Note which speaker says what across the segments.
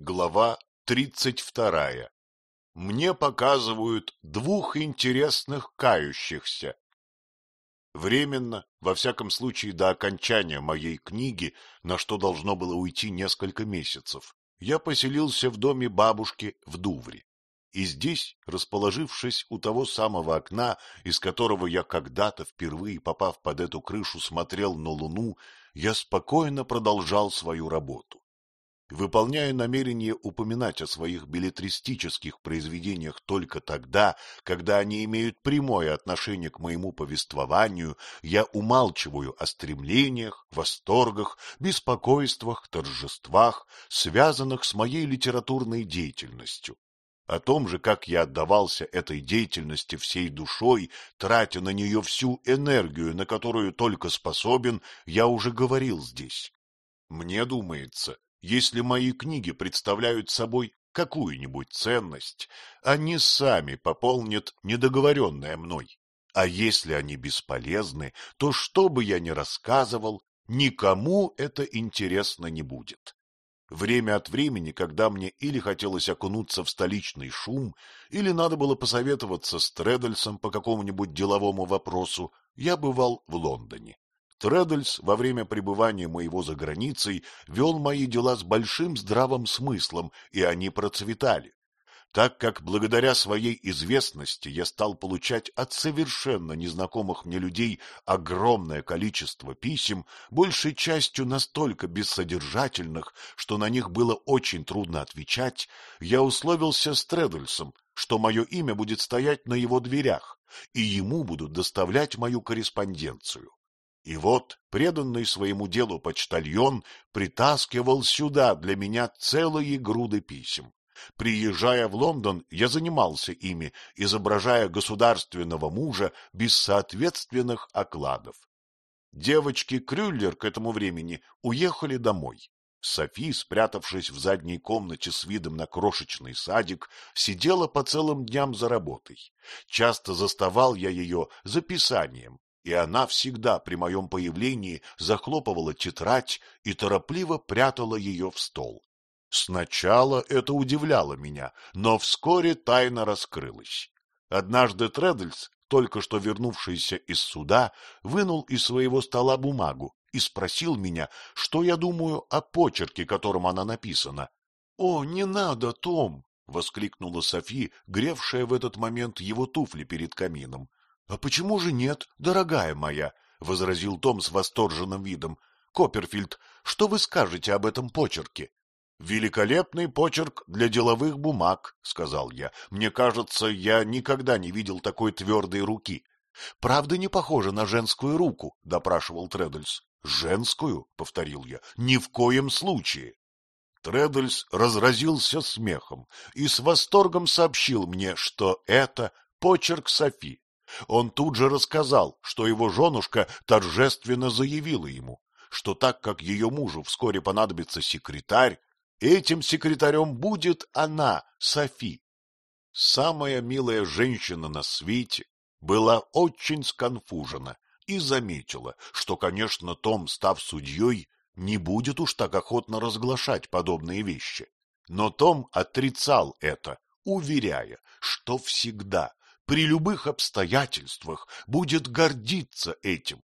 Speaker 1: Глава тридцать вторая. Мне показывают двух интересных кающихся. Временно, во всяком случае до окончания моей книги, на что должно было уйти несколько месяцев, я поселился в доме бабушки в Дувре. И здесь, расположившись у того самого окна, из которого я когда-то, впервые попав под эту крышу, смотрел на луну, я спокойно продолжал свою работу. Выполняя намерение упоминать о своих билетристических произведениях только тогда, когда они имеют прямое отношение к моему повествованию, я умалчиваю о стремлениях, восторгах, беспокойствах, торжествах, связанных с моей литературной деятельностью. О том же, как я отдавался этой деятельности всей душой, тратя на нее всю энергию, на которую только способен, я уже говорил здесь. Мне думается, если мои книги представляют собой какую-нибудь ценность, они сами пополнят недоговоренное мной. А если они бесполезны, то что бы я ни рассказывал, никому это интересно не будет. Время от времени, когда мне или хотелось окунуться в столичный шум, или надо было посоветоваться с Тредальсом по какому-нибудь деловому вопросу, я бывал в Лондоне. Тредальс во время пребывания моего за границей вел мои дела с большим здравым смыслом, и они процветали так как благодаря своей известности я стал получать от совершенно незнакомых мне людей огромное количество писем, большей частью настолько бессодержательных, что на них было очень трудно отвечать, я условился с Тредульсом, что мое имя будет стоять на его дверях, и ему будут доставлять мою корреспонденцию. И вот преданный своему делу почтальон притаскивал сюда для меня целые груды писем. Приезжая в Лондон, я занимался ими, изображая государственного мужа без соответственных окладов. Девочки Крюллер к этому времени уехали домой. Софи, спрятавшись в задней комнате с видом на крошечный садик, сидела по целым дням за работой. Часто заставал я ее за писанием, и она всегда при моем появлении захлопывала тетрадь и торопливо прятала ее в стол. Сначала это удивляло меня, но вскоре тайна раскрылась. Однажды Тредльс, только что вернувшийся из суда, вынул из своего стола бумагу и спросил меня, что я думаю о почерке, которым она написана. — О, не надо, Том! — воскликнула Софи, гревшая в этот момент его туфли перед камином. — А почему же нет, дорогая моя? — возразил Том с восторженным видом. — Копперфильд, что вы скажете об этом почерке? — Великолепный почерк для деловых бумаг, — сказал я. — Мне кажется, я никогда не видел такой твердой руки. — Правда не похоже на женскую руку? — допрашивал Треддельс. — Женскую? — повторил я. — Ни в коем случае. Треддельс разразился смехом и с восторгом сообщил мне, что это почерк Софи. Он тут же рассказал, что его женушка торжественно заявила ему, что так как ее мужу вскоре понадобится секретарь, Этим секретарем будет она, Софи. Самая милая женщина на свете была очень сконфужена и заметила, что, конечно, Том, став судьей, не будет уж так охотно разглашать подобные вещи. Но Том отрицал это, уверяя, что всегда, при любых обстоятельствах, будет гордиться этим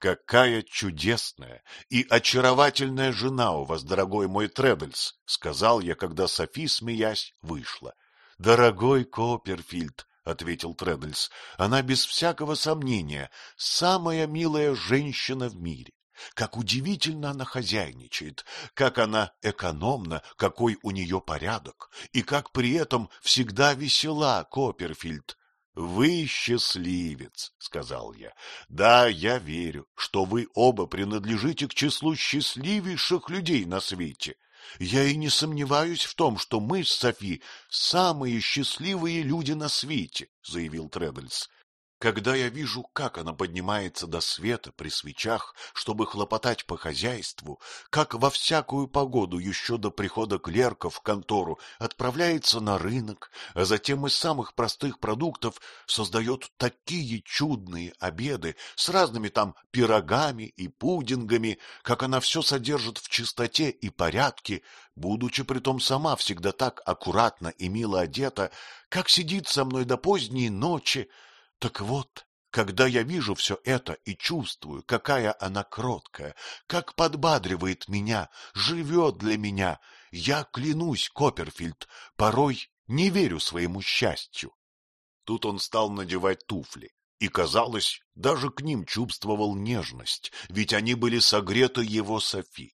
Speaker 1: Какая чудесная и очаровательная жена у вас, дорогой мой Тредльс, — сказал я, когда Софи, смеясь, вышла. — Дорогой Копперфильд, — ответил Тредльс, — она без всякого сомнения самая милая женщина в мире. Как удивительно она хозяйничает, как она экономна, какой у нее порядок, и как при этом всегда весела, Копперфильд. — Вы счастливец, — сказал я. — Да, я верю, что вы оба принадлежите к числу счастливейших людей на свете. Я и не сомневаюсь в том, что мы с Софи самые счастливые люди на свете, — заявил Треддельс. Когда я вижу, как она поднимается до света при свечах, чтобы хлопотать по хозяйству, как во всякую погоду еще до прихода клерков в контору отправляется на рынок, а затем из самых простых продуктов создает такие чудные обеды с разными там пирогами и пудингами, как она все содержит в чистоте и порядке, будучи притом сама всегда так аккуратно и мило одета, как сидит со мной до поздней ночи, так вот, когда я вижу все это и чувствую, какая она кроткая, как подбадривает меня, живет для меня, я клянусь, Копперфильд, порой не верю своему счастью. Тут он стал надевать туфли, и, казалось, даже к ним чувствовал нежность, ведь они были согреты его Софи.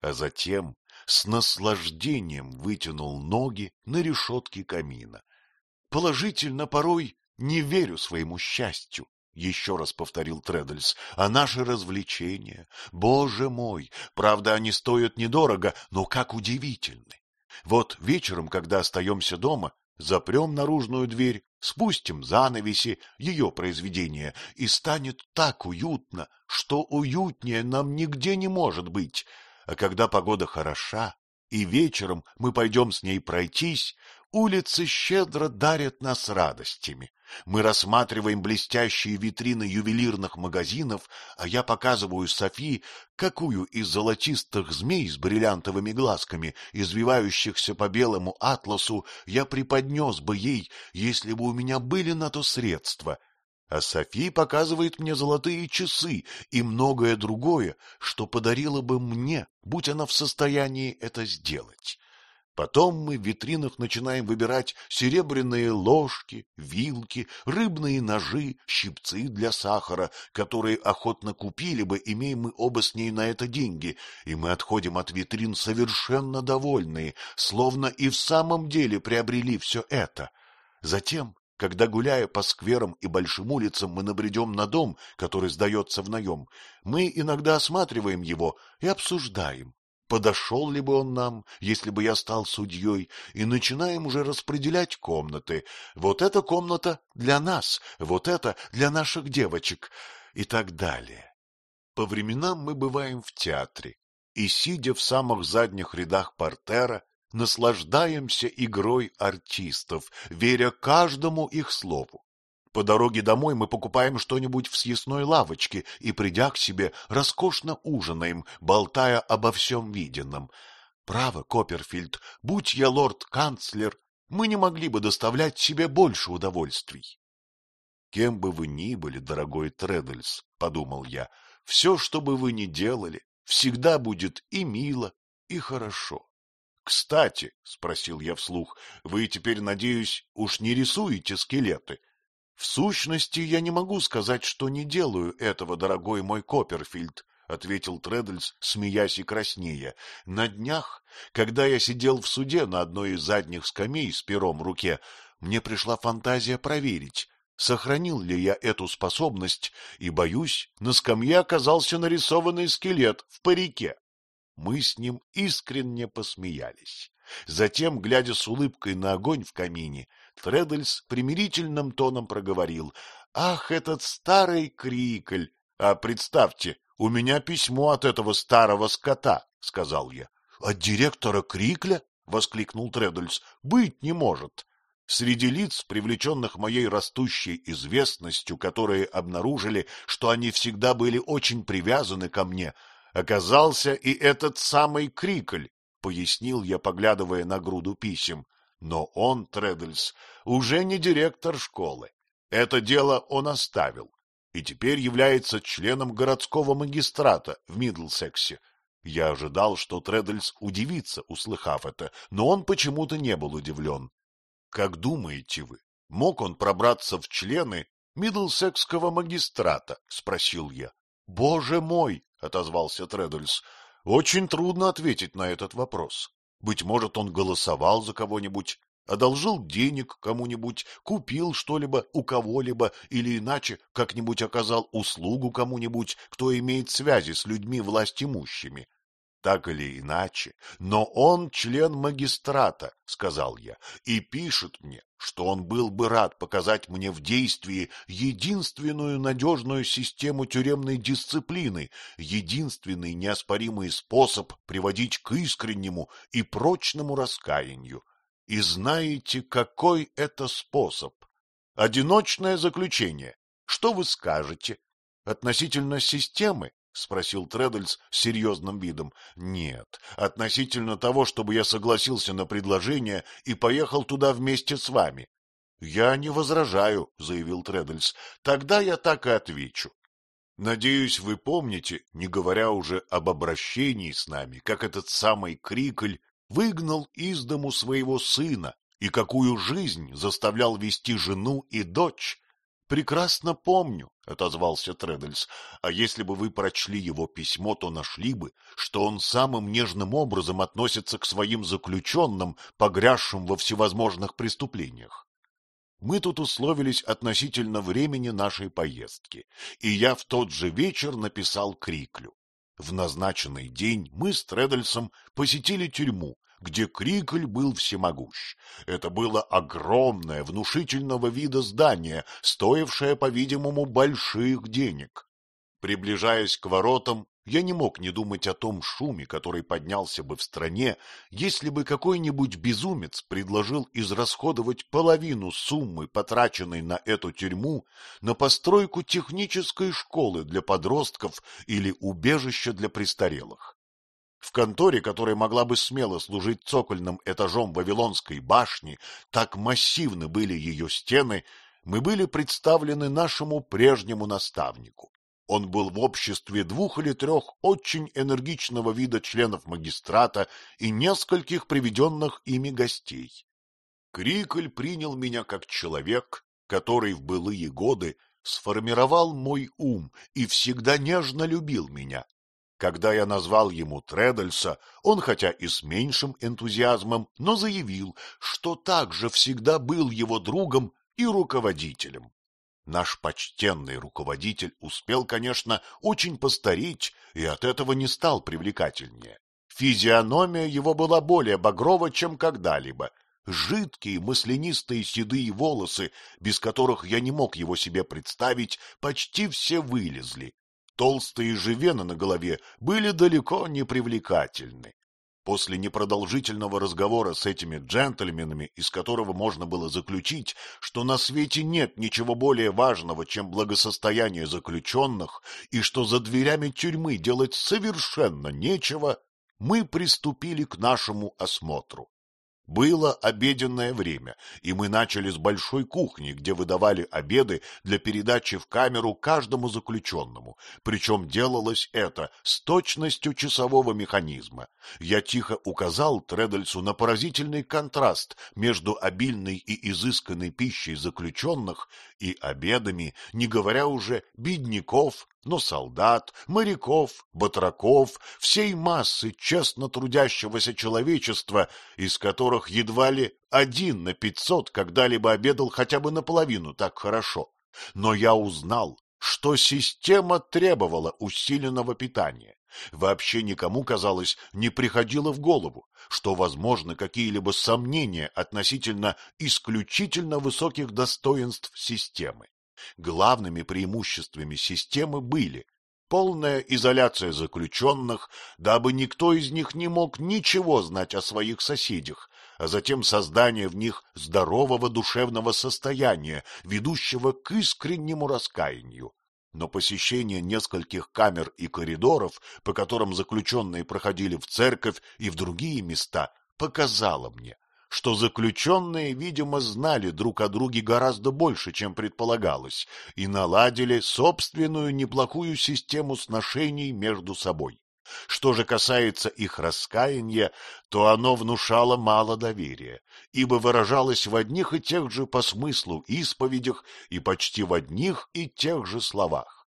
Speaker 1: А затем с наслаждением вытянул ноги на решетке камина. Положительно порой не верю своему счастью, — еще раз повторил Треддельс, — а наши развлечения, боже мой, правда, они стоят недорого, но как удивительны. Вот вечером, когда остаемся дома, запрем наружную дверь, спустим занавеси, ее произведения, и станет так уютно, что уютнее нам нигде не может быть. А когда погода хороша, и вечером мы пойдем с ней пройтись, улицы щедро дарят нас радостями. Мы рассматриваем блестящие витрины ювелирных магазинов, а я показываю Софи, какую из золотистых змей с бриллиантовыми глазками, извивающихся по белому атласу, я преподнес бы ей, если бы у меня были на то средства. А Софи показывает мне золотые часы и многое другое, что подарила бы мне, будь она в состоянии это сделать. Потом мы в витринах начинаем выбирать серебряные ложки, вилки, рыбные ножи, щипцы для сахара, которые охотно купили бы, имея мы оба с ней на это деньги, и мы отходим от витрин совершенно довольные, словно и в самом деле приобрели все это. Затем когда, гуляя по скверам и большим улицам, мы набредем на дом, который сдается в наем, мы иногда осматриваем его и обсуждаем, подошел ли бы он нам, если бы я стал судьей, и начинаем уже распределять комнаты. Вот эта комната для нас, вот это для наших девочек и так далее. По временам мы бываем в театре, и, сидя в самых задних рядах портера, наслаждаемся игрой артистов, веря каждому их слову. По дороге домой мы покупаем что-нибудь в съестной лавочке и, придя к себе, роскошно ужинаем, болтая обо всем виденном. Право, Копперфильд, будь я лорд-канцлер, мы не могли бы доставлять себе больше удовольствий. Кем бы вы ни были, дорогой Треддельс, — подумал я, — все, что бы вы ни делали, всегда будет и мило, и хорошо. — Кстати, — спросил я вслух, — вы теперь, надеюсь, уж не рисуете скелеты? В сущности, я не могу сказать, что не делаю этого, дорогой мой Копперфильд, — ответил Треддельс, смеясь и краснея. На днях, когда я сидел в суде на одной из задних скамей с пером в руке, мне пришла фантазия проверить, сохранил ли я эту способность, и, боюсь, на скамье оказался нарисованный скелет в парике. Мы с ним искренне посмеялись. Затем, глядя с улыбкой на огонь в камине, Тредельс примирительным тоном проговорил. — Ах, этот старый Крикль! А представьте, у меня письмо от этого старого скота, — сказал я. — От директора Крикля? — воскликнул Тредельс. — Быть не может. Среди лиц, привлеченных моей растущей известностью, которые обнаружили, что они всегда были очень привязаны ко мне, оказался и этот самый Крикль, — пояснил я, поглядывая на груду писем. Но он, Треддельс, уже не директор школы. Это дело он оставил и теперь является членом городского магистрата в Мидлсексе. Я ожидал, что Треддельс удивится, услыхав это, но он почему-то не был удивлен. — Как думаете вы, мог он пробраться в члены Мидлсекского магистрата? — спросил я. — Боже мой! — отозвался Треддельс. — Очень трудно ответить на этот вопрос. Быть может, он голосовал за кого-нибудь, одолжил денег кому-нибудь, купил что-либо у кого-либо или иначе как-нибудь оказал услугу кому-нибудь, кто имеет связи с людьми властимущими. Так или иначе, но он член магистрата, — сказал я, — и пишет мне, что он был бы рад показать мне в действии единственную надежную систему тюремной дисциплины, единственный неоспоримый способ приводить к искреннему и прочному раскаянию. И знаете, какой это способ? Одиночное заключение. Что вы скажете? Относительно системы? — спросил Треддельс с серьезным видом. — Нет, относительно того, чтобы я согласился на предложение и поехал туда вместе с вами. — Я не возражаю, — заявил Треддельс. — Тогда я так и отвечу. Надеюсь, вы помните, не говоря уже об обращении с нами, как этот самый Крикль выгнал из дому своего сына и какую жизнь заставлял вести жену и дочь, — Прекрасно помню, — отозвался Треддельс, — а если бы вы прочли его письмо, то нашли бы, что он самым нежным образом относится к своим заключенным, погрязшим во всевозможных преступлениях. Мы тут условились относительно времени нашей поездки, и я в тот же вечер написал Криклю. В назначенный день мы с Треддельсом посетили тюрьму где Крикль был всемогущ. Это было огромное, внушительного вида здание, стоившее, по-видимому, больших денег. Приближаясь к воротам, я не мог не думать о том шуме, который поднялся бы в стране, если бы какой-нибудь безумец предложил израсходовать половину суммы, потраченной на эту тюрьму, на постройку технической школы для подростков или убежища для престарелых. В конторе, которая могла бы смело служить цокольным этажом Вавилонской башни, так массивны были ее стены, мы были представлены нашему прежнему наставнику. Он был в обществе двух или трех очень энергичного вида членов магистрата и нескольких приведенных ими гостей. Крикль принял меня как человек, который в былые годы сформировал мой ум и всегда нежно любил меня, когда я назвал ему Тредальса, он хотя и с меньшим энтузиазмом, но заявил, что также всегда был его другом и руководителем. Наш почтенный руководитель успел, конечно, очень постареть и от этого не стал привлекательнее. Физиономия его была более багрова, чем когда-либо. Жидкие маслянистые седые волосы, без которых я не мог его себе представить, почти все вылезли, Толстые же вены на голове были далеко не привлекательны. После непродолжительного разговора с этими джентльменами, из которого можно было заключить, что на свете нет ничего более важного, чем благосостояние заключенных, и что за дверями тюрьмы делать совершенно нечего, мы приступили к нашему осмотру. Было обеденное время, и мы начали с большой кухни, где выдавали обеды для передачи в камеру каждому заключенному, причем делалось это с точностью часового механизма. Я тихо указал Тредальцу на поразительный контраст между обильной и изысканной пищей заключенных и обедами, не говоря уже бедняков, но солдат, моряков, батраков, всей массы честно трудящегося человечества, из которых едва ли один на пятьсот когда-либо обедал хотя бы наполовину так хорошо. Но я узнал, что система требовала усиленного питания. Вообще никому, казалось, не приходило в голову, что возможны какие-либо сомнения относительно исключительно высоких достоинств системы. Главными преимуществами системы были полная изоляция заключенных, дабы никто из них не мог ничего знать о своих соседях, а затем создание в них здорового душевного состояния, ведущего к искреннему раскаянию. Но посещение нескольких камер и коридоров, по которым заключенные проходили в церковь и в другие места, показало мне, что заключенные, видимо, знали друг о друге гораздо больше, чем предполагалось, и наладили собственную неплохую систему сношений между собой. Что же касается их раскаяния, то оно внушало мало доверия, ибо выражалось в одних и тех же по смыслу исповедях и почти в одних и тех же словах.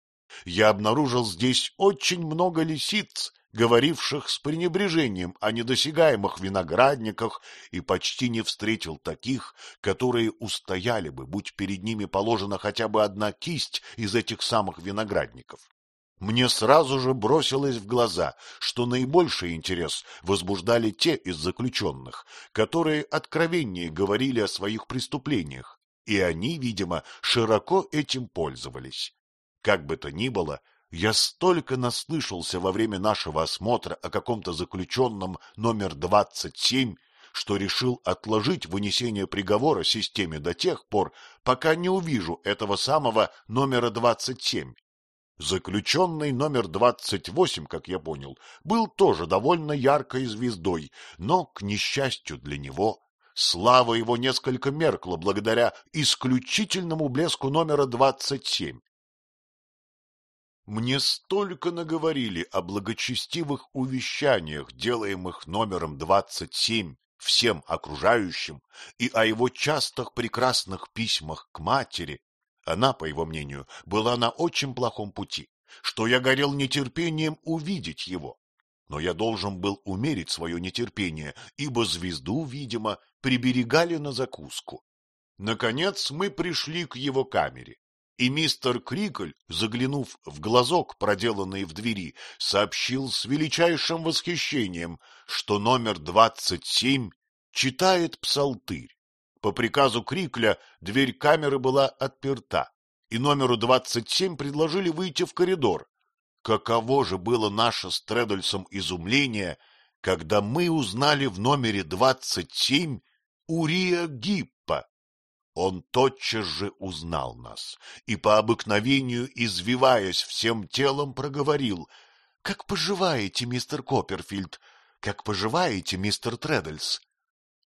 Speaker 1: Я обнаружил здесь очень много лисиц, говоривших с пренебрежением о недосягаемых виноградниках, и почти не встретил таких, которые устояли бы, будь перед ними положена хотя бы одна кисть из этих самых виноградников. мне сразу же бросилось в глаза, что наибольший интерес возбуждали те из заключенных, которые откровеннее говорили о своих преступлениях, и они, видимо, широко этим пользовались. Как бы то ни было, я столько наслышался во время нашего осмотра о каком-то заключенном номер двадцать семь, что решил отложить вынесение приговора системе до тех пор, пока не увижу этого самого номера двадцать семь. Заключенный номер двадцать восемь, как я понял, был тоже довольно яркой звездой, но, к несчастью для него, слава его несколько меркла благодаря исключительному блеску номера двадцать семь. Мне столько наговорили о благочестивых увещаниях, делаемых номером двадцать семь всем окружающим, и о его частых прекрасных письмах к матери, она, по его мнению, была на очень плохом пути, что я горел нетерпением увидеть его. Но я должен был умерить свое нетерпение, ибо звезду, видимо, приберегали на закуску. Наконец мы пришли к его камере, и мистер Крикль, заглянув в глазок, проделанный в двери, сообщил с величайшим восхищением, что номер двадцать семь читает псалтырь. По приказу Крикля дверь камеры была отперта, и номеру двадцать семь предложили выйти в коридор. Каково же было наше с Тредальсом изумление, когда мы узнали в номере двадцать семь Урия Гиппа. Он тотчас же узнал нас и по обыкновению, извиваясь всем телом, проговорил — Как поживаете, мистер Копперфильд? Как поживаете, мистер Тредальс?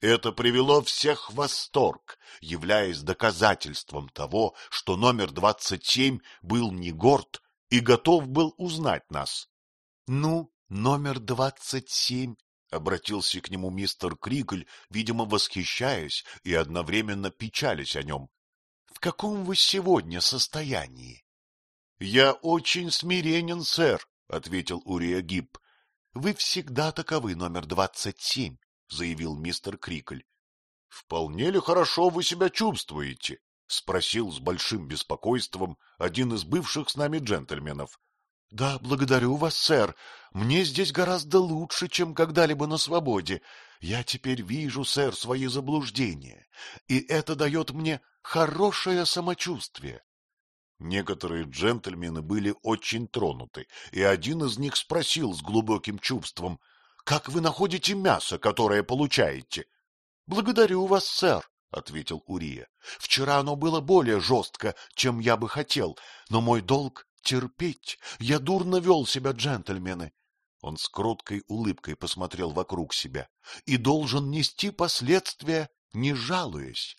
Speaker 1: Это привело всех в восторг, являясь доказательством того, что номер двадцать семь был не горд и готов был узнать нас. — Ну, номер двадцать семь, — обратился к нему мистер Кригль, видимо, восхищаясь и одновременно печалясь о нем. — В каком вы сегодня состоянии? — Я очень смиренен, сэр, — ответил Урия Гиб. — Вы всегда таковы, номер двадцать семь. — заявил мистер Крикль. — Вполне ли хорошо вы себя чувствуете? — спросил с большим беспокойством один из бывших с нами джентльменов. — Да, благодарю вас, сэр. Мне здесь гораздо лучше, чем когда-либо на свободе. Я теперь вижу, сэр, свои заблуждения, и это дает мне хорошее самочувствие. Некоторые джентльмены были очень тронуты, и один из них спросил с глубоким чувством, как вы находите мясо, которое получаете? — Благодарю вас, сэр, — ответил Урия. — Вчера оно было более жестко, чем я бы хотел, но мой долг — терпеть. Я дурно вел себя, джентльмены. Он с кроткой улыбкой посмотрел вокруг себя и должен нести последствия, не жалуясь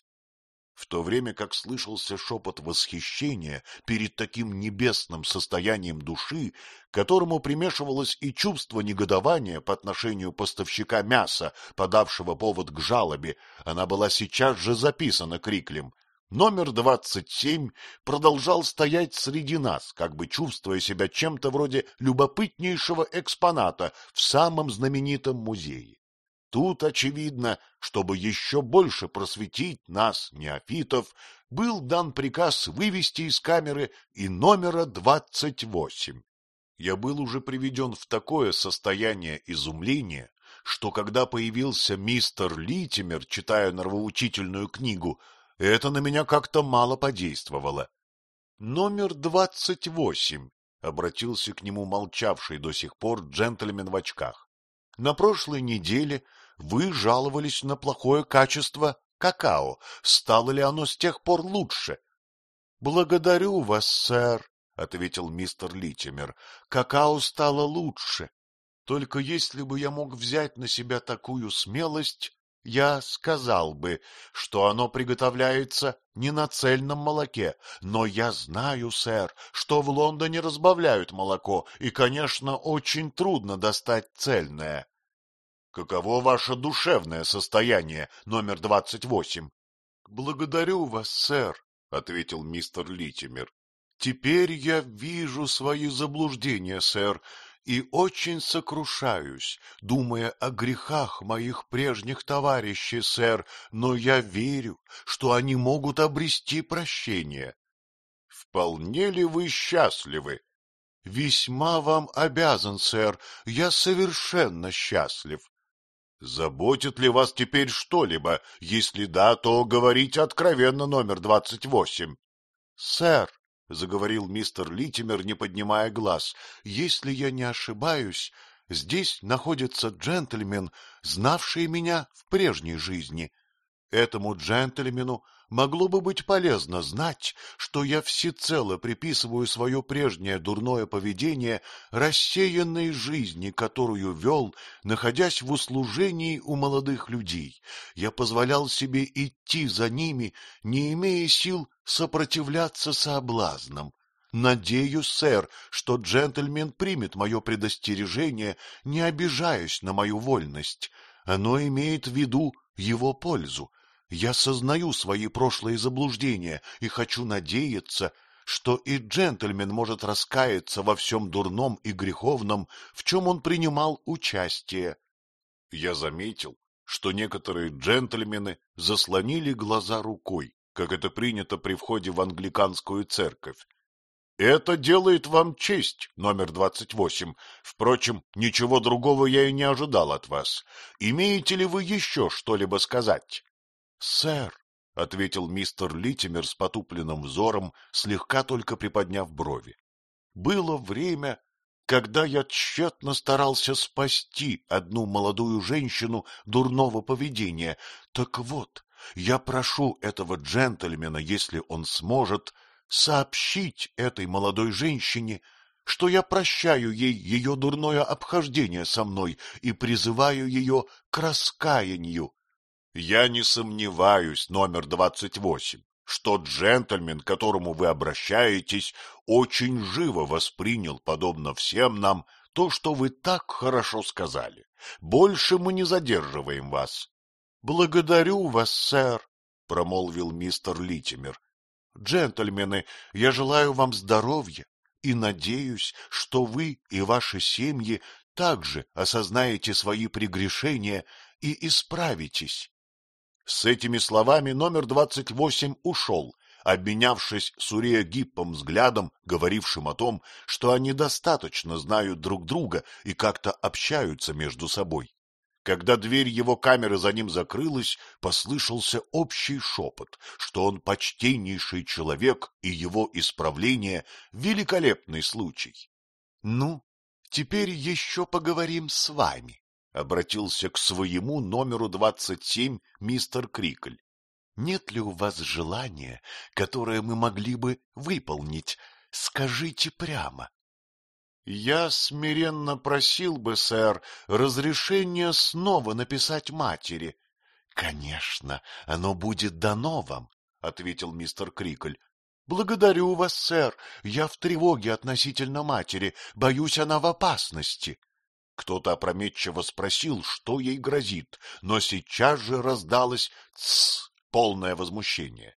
Speaker 1: в то время как слышался шепот восхищения перед таким небесным состоянием души, которому примешивалось и чувство негодования по отношению поставщика мяса, подавшего повод к жалобе, она была сейчас же записана Криклем. Номер двадцать семь продолжал стоять среди нас, как бы чувствуя себя чем-то вроде любопытнейшего экспоната в самом знаменитом музее. Тут, очевидно, чтобы еще больше просветить нас, неофитов, был дан приказ вывести из камеры и номера двадцать восемь. Я был уже приведен в такое состояние изумления, что когда появился мистер Литимер, читая нравоучительную книгу, это на меня как-то мало подействовало. Номер двадцать восемь, — обратился к нему молчавший до сих пор джентльмен в очках. На прошлой неделе вы жаловались на плохое качество какао. Стало ли оно с тех пор лучше? — Благодарю вас, сэр, — ответил мистер Литимер. — Какао стало лучше. Только если бы я мог взять на себя такую смелость, я сказал бы, что оно приготовляется не на цельном молоке, но я знаю, сэр, что в Лондоне разбавляют молоко, и, конечно, очень трудно достать цельное. Каково ваше душевное состояние, номер двадцать восемь? — Благодарю вас, сэр, — ответил мистер Литимер. — Теперь я вижу свои заблуждения, сэр, и очень сокрушаюсь, думая о грехах моих прежних товарищей, сэр, но я верю, что они могут обрести прощение. — Вполне ли вы счастливы? — Весьма вам обязан, сэр. Я совершенно счастлив. — Заботит ли вас теперь что-либо? Если да, то говорите откровенно номер двадцать восемь. — Сэр, — заговорил мистер Литимер, не поднимая глаз, — если я не ошибаюсь, здесь находится джентльмен, знавший меня в прежней жизни. Этому джентльмену могло бы быть полезно знать, что я всецело приписываю свое прежнее дурное поведение рассеянной жизни, которую вел, находясь в услужении у молодых людей. Я позволял себе идти за ними, не имея сил сопротивляться соблазнам. Надеюсь, сэр, что джентльмен примет мое предостережение, не обижаясь на мою вольность. Оно имеет в виду его пользу. Я сознаю свои прошлые заблуждения и хочу надеяться, что и джентльмен может раскаяться во всем дурном и греховном, в чем он принимал участие. Я заметил, что некоторые джентльмены заслонили глаза рукой, как это принято при входе в англиканскую церковь. Это делает вам честь, номер двадцать восемь. Впрочем, ничего другого я и не ожидал от вас. Имеете ли вы еще что-либо сказать? — Сэр, — ответил мистер Литимер с потупленным взором, слегка только приподняв брови, — было время, когда я тщетно старался спасти одну молодую женщину дурного поведения. Так вот, я прошу этого джентльмена, если он сможет, сообщить этой молодой женщине, что я прощаю ей ее дурное обхождение со мной и призываю ее к раскаянию. Я не сомневаюсь, номер двадцать восемь, что джентльмен, к которому вы обращаетесь, очень живо воспринял, подобно всем нам, то, что вы так хорошо сказали. Больше мы не задерживаем вас. — Благодарю вас, сэр, — промолвил мистер Литимер. — Джентльмены, я желаю вам здоровья и надеюсь, что вы и ваши семьи также осознаете свои прегрешения и исправитесь. С этими словами номер двадцать восемь ушел, обменявшись с Урия Гиппом взглядом, говорившим о том, что они достаточно знают друг друга и как-то общаются между собой. Когда дверь его камеры за ним закрылась, послышался общий шепот, что он почтеннейший человек и его исправление — великолепный случай. — Ну, теперь еще поговорим с вами, обратился к своему номеру двадцать семь мистер Крикль. Нет ли у вас желания, которое мы могли бы выполнить? Скажите прямо. Я смиренно просил бы, сэр, разрешения снова написать матери. Конечно, оно будет дано вам, ответил мистер Крикль. Благодарю вас, сэр. Я в тревоге относительно матери, боюсь, она в опасности. Кто-то опрометчиво спросил, что ей грозит, но сейчас же раздалось «тсс» полное возмущение.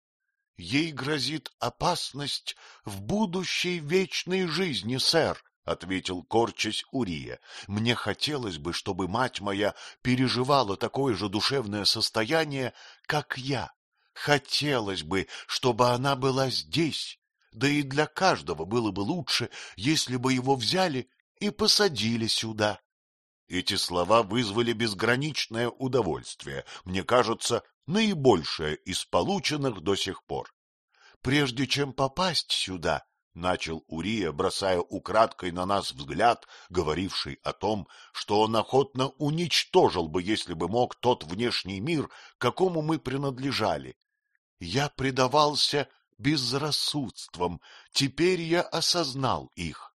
Speaker 1: Ей грозит опасность в будущей вечной жизни, сэр, — ответил корчась Урия. — Мне хотелось бы, чтобы мать моя переживала такое же душевное состояние, как я. Хотелось бы, чтобы она была здесь, да и для каждого было бы лучше, если бы его взяли и посадили сюда. Эти слова вызвали безграничное удовольствие, мне кажется, наибольшее из полученных до сих пор. Прежде чем попасть сюда, — начал Урия, бросая украдкой на нас взгляд, говоривший о том, что он охотно уничтожил бы, если бы мог, тот внешний мир, какому мы принадлежали. Я предавался безрассудствам, теперь я осознал их.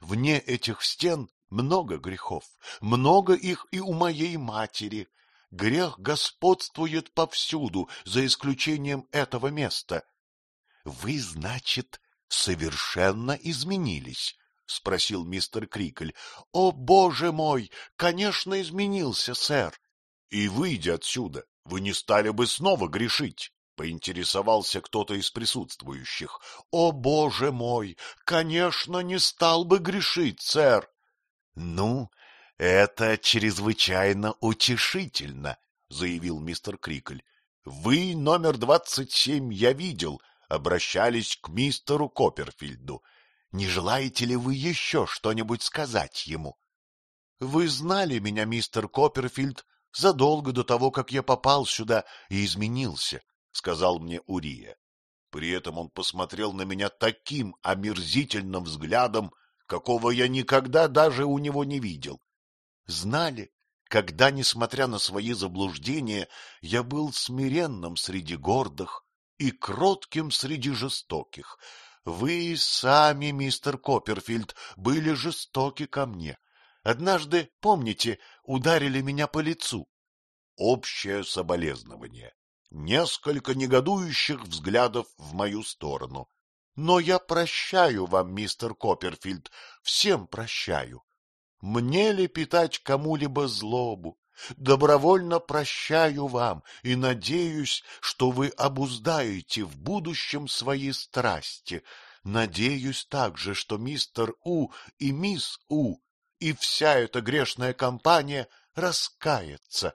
Speaker 1: Вне этих стен много грехов, много их и у моей матери. Грех господствует повсюду, за исключением этого места. — Вы, значит, совершенно изменились? — спросил мистер Крикль. — О, боже мой! Конечно, изменился, сэр. — И, выйдя отсюда, вы не стали бы снова грешить? — поинтересовался кто-то из присутствующих. — О, боже мой! Конечно, не стал бы грешить, сэр. — Ну, это чрезвычайно утешительно, — заявил мистер Крикль. — Вы, номер двадцать семь, я видел, обращались к мистеру Копперфильду. Не желаете ли вы еще что-нибудь сказать ему? — Вы знали меня, мистер Копперфильд, задолго до того, как я попал сюда и изменился, — сказал мне Урия. При этом он посмотрел на меня таким омерзительным взглядом, какого я никогда даже у него не видел. Знали, когда, несмотря на свои заблуждения, я был смиренным среди гордых и кротким среди жестоких. Вы сами, мистер Копперфильд, были жестоки ко мне. Однажды, помните, ударили меня по лицу. Общее соболезнование. Несколько негодующих взглядов в мою сторону. Но я прощаю вам, мистер Копперфильд, всем прощаю. Мне ли питать кому-либо злобу? Добровольно прощаю вам и надеюсь, что вы обуздаете в будущем свои страсти. Надеюсь также, что мистер У и мисс У и вся эта грешная компания раскается.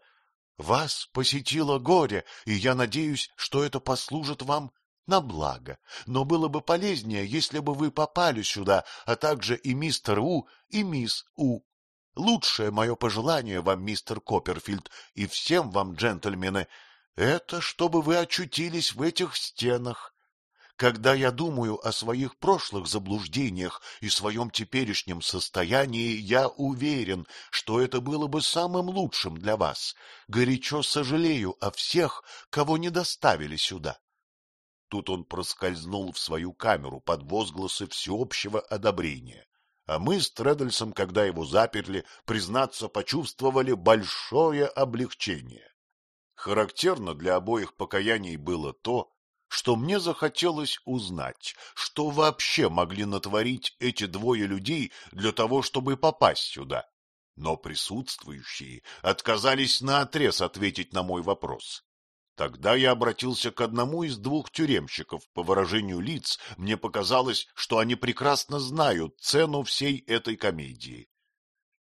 Speaker 1: Вас посетило горе, и я надеюсь, что это послужит вам на благо. Но было бы полезнее, если бы вы попали сюда, а также и мистер У, и мисс У. Лучшее мое пожелание вам, мистер Копперфильд, и всем вам, джентльмены, это чтобы вы очутились в этих стенах. Когда я думаю о своих прошлых заблуждениях и своем теперешнем состоянии, я уверен, что это было бы самым лучшим для вас. Горячо сожалею о всех, кого не доставили сюда. Тут он проскользнул в свою камеру под возгласы всеобщего одобрения. А мы с Тредальсом, когда его заперли, признаться, почувствовали большое облегчение. Характерно для обоих покаяний было то, что мне захотелось узнать, что вообще могли натворить эти двое людей для того, чтобы попасть сюда. Но присутствующие отказались наотрез ответить на мой вопрос. Тогда я обратился к одному из двух тюремщиков. По выражению лиц мне показалось, что они прекрасно знают цену всей этой комедии.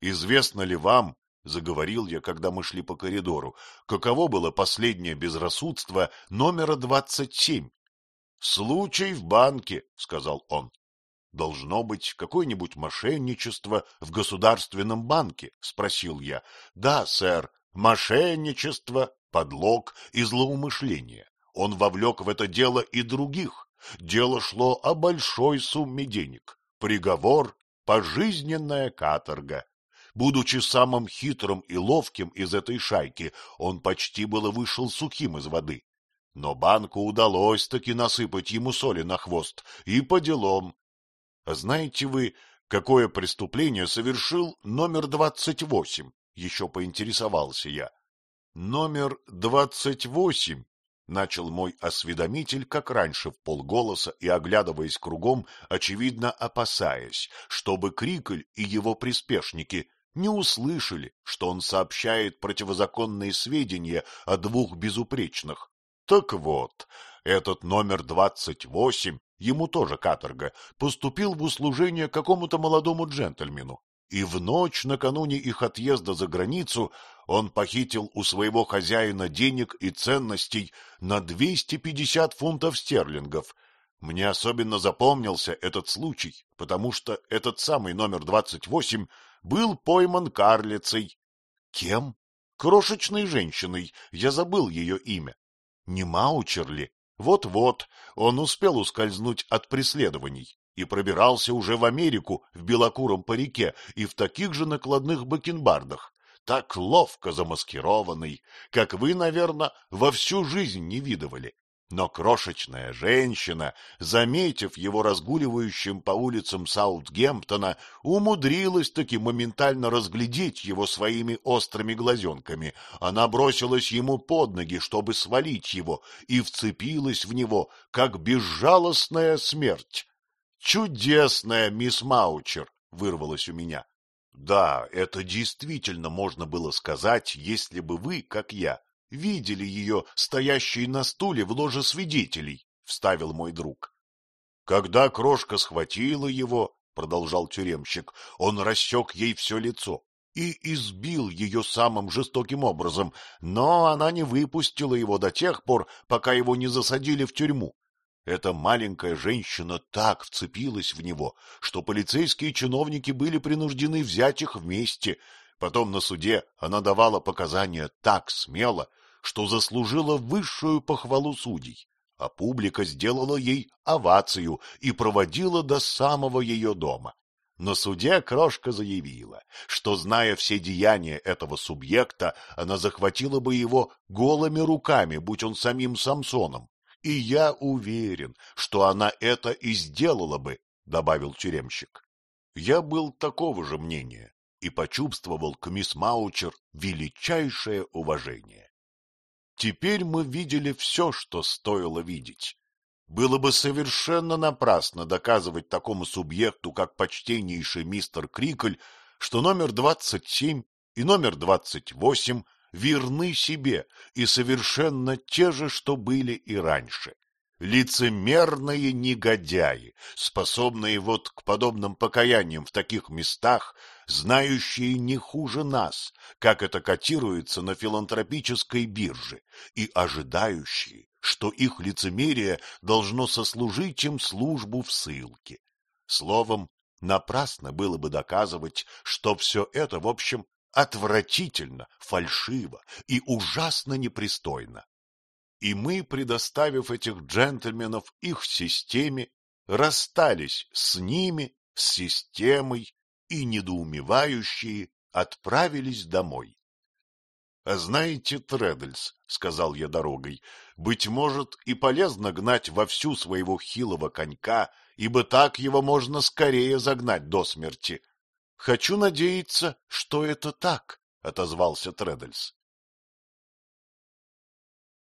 Speaker 1: Известно ли вам, — заговорил я, когда мы шли по коридору, — каково было последнее безрассудство номера двадцать семь? — Случай в банке, — сказал он. — Должно быть какое-нибудь мошенничество в государственном банке? — спросил я. — Да, сэр, мошенничество, подлог и злоумышление. Он вовлек в это дело и других. Дело шло о большой сумме денег. Приговор — пожизненная каторга. Будучи самым хитрым и ловким из этой шайки, он почти было вышел сухим из воды. Но банку удалось таки насыпать ему соли на хвост, и по делам. Знаете вы, какое преступление совершил номер двадцать восемь? Еще поинтересовался я. Номер двадцать восемь, — начал мой осведомитель, как раньше, в полголоса и оглядываясь кругом, очевидно опасаясь, чтобы Крикль и его приспешники не услышали, что он сообщает противозаконные сведения о двух безупречных. Так вот, этот номер двадцать восемь, ему тоже каторга, поступил в услужение какому-то молодому джентльмену, и в ночь накануне их отъезда за границу он похитил у своего хозяина денег и ценностей на 250 фунтов стерлингов. Мне особенно запомнился этот случай, потому что этот самый номер 28 был пойман карлицей. Кем? Крошечной женщиной, я забыл ее имя. Не Маучерли? Вот-вот, он успел ускользнуть от преследований и пробирался уже в Америку в белокуром парике и в таких же накладных бакенбардах так ловко замаскированный, как вы, наверное, во всю жизнь не видывали. Но крошечная женщина, заметив его разгуливающим по улицам Саутгемптона, умудрилась таки моментально разглядеть его своими острыми глазенками. Она бросилась ему под ноги, чтобы свалить его, и вцепилась в него, как безжалостная смерть. «Чудесная мисс Маучер!» — вырвалась у меня. Да, это действительно можно было сказать, если бы вы, как я, видели ее, стоящей на стуле в ложе свидетелей, — вставил мой друг. Когда крошка схватила его, — продолжал тюремщик, — он рассек ей все лицо и избил ее самым жестоким образом, но она не выпустила его до тех пор, пока его не засадили в тюрьму. Эта маленькая женщина так вцепилась в него, что полицейские чиновники были принуждены взять их вместе. Потом на суде она давала показания так смело, что заслужила высшую похвалу судей, а публика сделала ей овацию и проводила до самого ее дома. На суде крошка заявила, что, зная все деяния этого субъекта, она захватила бы его голыми руками, будь он самим Самсоном. И я уверен, что она это и сделала бы, — добавил тюремщик. Я был такого же мнения и почувствовал к мисс Маучер величайшее уважение. Теперь мы видели все, что стоило видеть. Было бы совершенно напрасно доказывать такому субъекту, как почтеннейший мистер Крикль, что номер двадцать семь и номер двадцать восемь верны себе и совершенно те же, что были и раньше. Лицемерные негодяи, способные вот к подобным покаяниям в таких местах, знающие не хуже нас, как это котируется на филантропической бирже, и ожидающие, что их лицемерие должно сослужить им службу в ссылке. Словом, напрасно было бы доказывать, что все это, в общем, отвратительно, фальшиво и ужасно непристойно. И мы, предоставив этих джентльменов их системе, расстались с ними, с системой, и недоумевающие отправились домой. — А знаете, Тредльс, — сказал я дорогой, — быть может и полезно гнать вовсю своего хилого конька, ибо так его можно скорее загнать до смерти. — Хочу надеяться, что это так, — отозвался Тредльс.